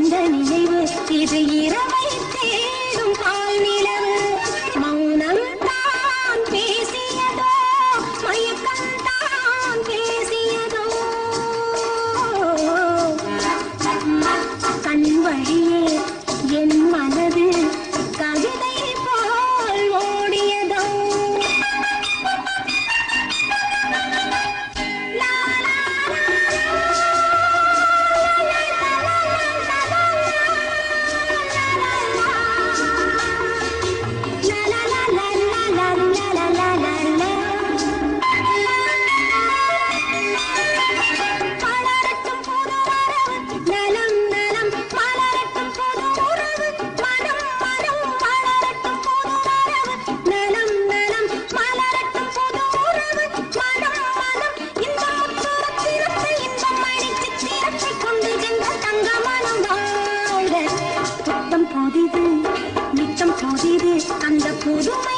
இந்த நினைவு இது இரவை நித்தம் புதிது நித்தம் புதிது அந்த புதுமை